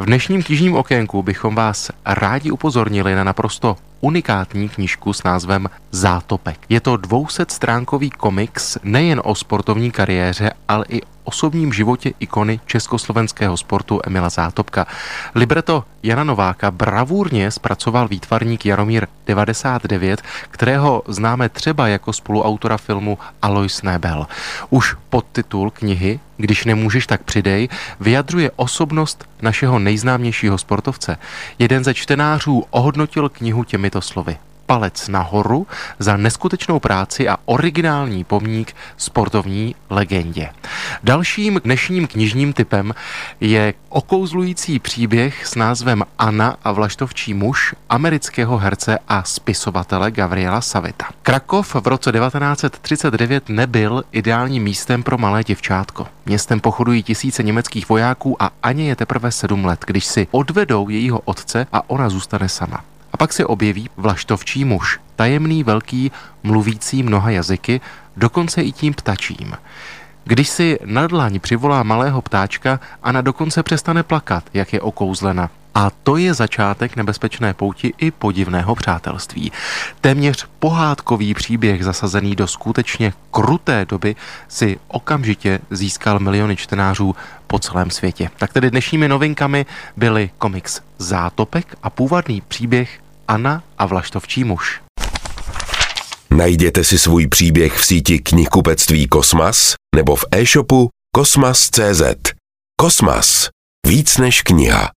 V dnešním knižním okénku bychom vás rádi upozornili na naprosto unikátní knižku s názvem Zátopek. Je to 200 stránkový komiks nejen o sportovní kariéře, ale i osobním životě ikony československého sportu Emila Zátopka. Libreto Jana Nováka bravurně zpracoval výtvarník Jaromír 99, kterého známe třeba jako spoluautora filmu Alois Nebel. Už podtitul knihy Když nemůžeš, tak přidej, vyjadřuje osobnost našeho nejznámějšího sportovce. Jeden ze čtenářů ohodnotil knihu těmito slovy palec nahoru za neskutečnou práci a originální pomník sportovní legendě. Dalším dnešním knižním typem je okouzlující příběh s názvem Anna a vlaštovčí muž amerického herce a spisovatele Gabriela Savita. Krakov v roce 1939 nebyl ideálním místem pro malé děvčátko. Městem pochodují tisíce německých vojáků a Aně je teprve sedm let, když si odvedou jejího otce a ona zůstane sama. Pak se objeví vlaštovčí muž, tajemný, velký, mluvící mnoha jazyky, dokonce i tím ptačím. Když si na dlaň přivolá malého ptáčka, Ana dokonce přestane plakat, jak je okouzlena. A to je začátek nebezpečné pouti i podivného přátelství. Téměř pohádkový příběh zasazený do skutečně kruté doby si okamžitě získal miliony čtenářů po celém světě. Tak tedy dnešními novinkami byly komiks Zátopek a původný příběh Anna a vlaštovčí muž. Najděte si svůj příběh v síti knihkupectví Kosmas nebo v e-shopu kosmas.cz. Kosmas. Víc než kniha.